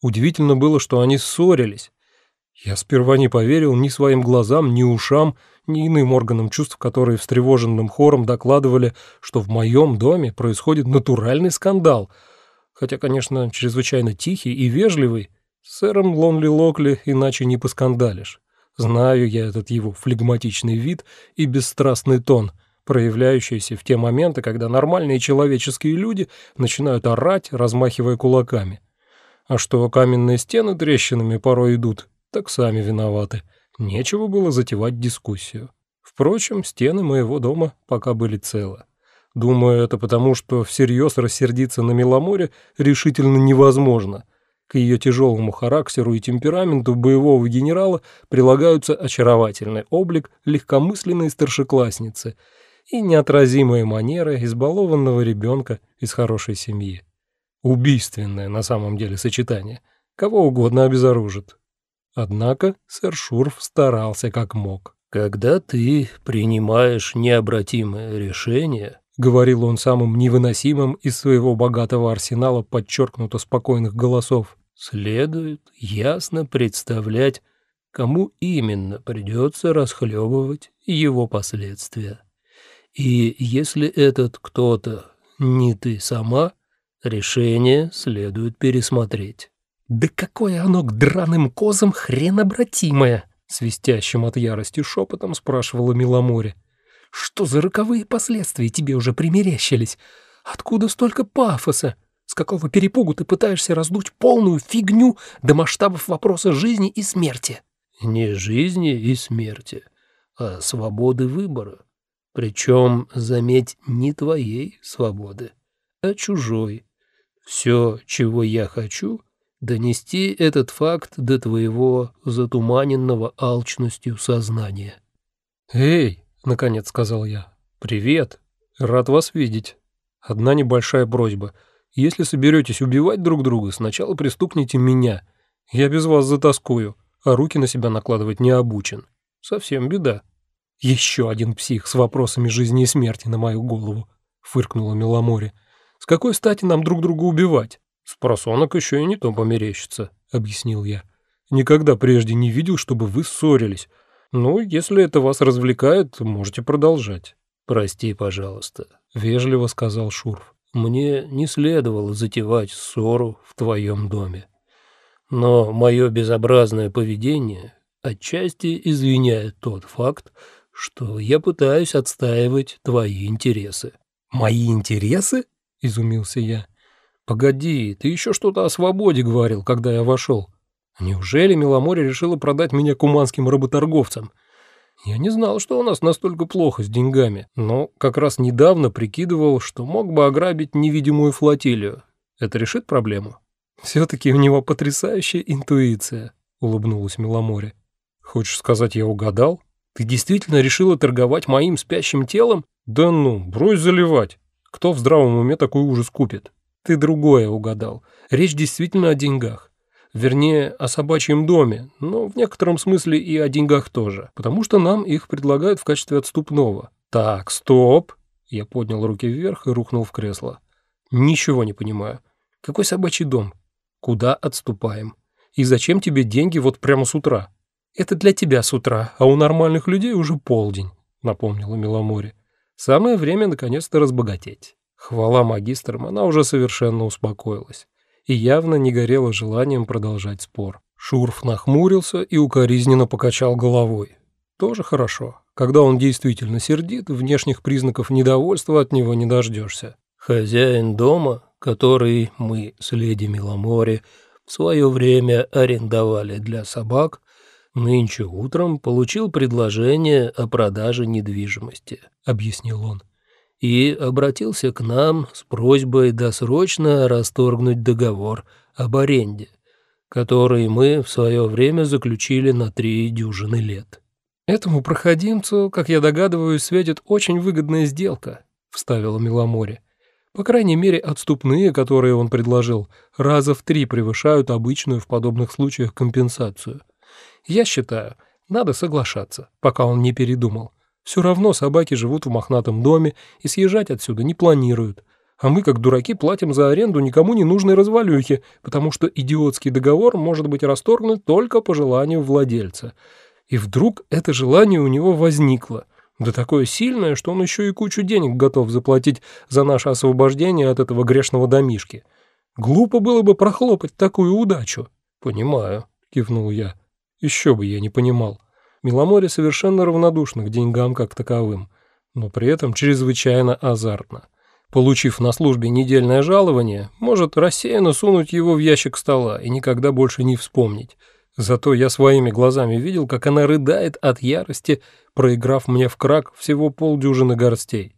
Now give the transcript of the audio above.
Удивительно было, что они ссорились. Я сперва не поверил ни своим глазам, ни ушам, ни иным органам чувств, которые встревоженным хором докладывали, что в моем доме происходит натуральный скандал, хотя, конечно, чрезвычайно тихий и вежливый. С сэром Лонли Локли иначе не поскандалишь. Знаю я этот его флегматичный вид и бесстрастный тон, проявляющийся в те моменты, когда нормальные человеческие люди начинают орать, размахивая кулаками. А что каменные стены трещинами порой идут, так сами виноваты. Нечего было затевать дискуссию. Впрочем, стены моего дома пока были целы. Думаю, это потому, что всерьез рассердиться на Меломоре решительно невозможно — к ее тяжелому характеру и темпераменту боевого генерала прилагаются очаровательный облик легкомысленной старшеклассницы и неотразимые манеры избалованного ребенка из хорошей семьи. Убийственное на самом деле сочетание. Кого угодно обезоружит. Однако сэр Шурф старался как мог. «Когда ты принимаешь необратимое решение», — говорил он самым невыносимым из своего богатого арсенала подчеркнуто спокойных голосов, следует ясно представлять, кому именно придется расхлебывать его последствия. И если этот кто-то не ты сама, решение следует пересмотреть. «Да какое оно к драным козам хренобратимое!» Свистящим от ярости шепотом спрашивала Миломоре. «Что за роковые последствия тебе уже примерещились? Откуда столько пафоса? С какого перепугу ты пытаешься раздуть полную фигню до масштабов вопроса жизни и смерти? Не жизни и смерти, а свободы выбора. Причем, заметь, не твоей свободы, а чужой. Все, чего я хочу, донести этот факт до твоего затуманенного алчностью сознания. «Эй!» — наконец сказал я. «Привет! Рад вас видеть. Одна небольшая просьба — если соберетесь убивать друг друга, сначала пристукните меня. Я без вас затаскую, а руки на себя накладывать не обучен. Совсем беда. Еще один псих с вопросами жизни и смерти на мою голову, фыркнула Меломоре. Какой стати нам друг друга убивать? С просонок еще и не то померещится, объяснил я. Никогда прежде не видел, чтобы вы ссорились. Ну, если это вас развлекает, можете продолжать. Прости, пожалуйста, вежливо сказал Шурф. Мне не следовало затевать ссору в твоем доме. Но мое безобразное поведение отчасти извиняет тот факт, что я пытаюсь отстаивать твои интересы». «Мои интересы?» — изумился я. «Погоди, ты еще что-то о свободе говорил, когда я вошел. Неужели Меломоре решила продать меня куманским работорговцам?» Я не знал, что у нас настолько плохо с деньгами, но как раз недавно прикидывал, что мог бы ограбить невидимую флотилию. Это решит проблему? Все-таки у него потрясающая интуиция, улыбнулась Миломоре. Хочешь сказать, я угадал? Ты действительно решила торговать моим спящим телом? Да ну, брось заливать. Кто в здравом уме такой ужас купит? Ты другое угадал. Речь действительно о деньгах. Вернее, о собачьем доме, но в некотором смысле и о деньгах тоже, потому что нам их предлагают в качестве отступного. Так, стоп. Я поднял руки вверх и рухнул в кресло. Ничего не понимаю. Какой собачий дом? Куда отступаем? И зачем тебе деньги вот прямо с утра? Это для тебя с утра, а у нормальных людей уже полдень, напомнила Миломоре. Самое время наконец-то разбогатеть. Хвала магистрам, она уже совершенно успокоилась и явно не горело желанием продолжать спор. Шурф нахмурился и укоризненно покачал головой. Тоже хорошо. Когда он действительно сердит, внешних признаков недовольства от него не дождешься. Хозяин дома, который мы с леди Миломори в свое время арендовали для собак, нынче утром получил предложение о продаже недвижимости, объяснил он и обратился к нам с просьбой досрочно расторгнуть договор об аренде, который мы в свое время заключили на три дюжины лет. «Этому проходимцу, как я догадываюсь, светит очень выгодная сделка», — вставила Миломоре. «По крайней мере, отступные, которые он предложил, раза в три превышают обычную в подобных случаях компенсацию. Я считаю, надо соглашаться, пока он не передумал. Все равно собаки живут в мохнатом доме и съезжать отсюда не планируют. а мы, как дураки, платим за аренду никому не нужной развалюхи, потому что идиотский договор может быть расторгнут только по желанию владельца. И вдруг это желание у него возникло. Да такое сильное, что он еще и кучу денег готов заплатить за наше освобождение от этого грешного домишки. Глупо было бы прохлопать такую удачу. «Понимаю», — кивнул я. «Еще бы я не понимал». Миломоре совершенно равнодушно к деньгам как таковым, но при этом чрезвычайно азартно. Получив на службе недельное жалование, может рассеянно сунуть его в ящик стола и никогда больше не вспомнить. Зато я своими глазами видел, как она рыдает от ярости, проиграв мне в крак всего полдюжины горстей.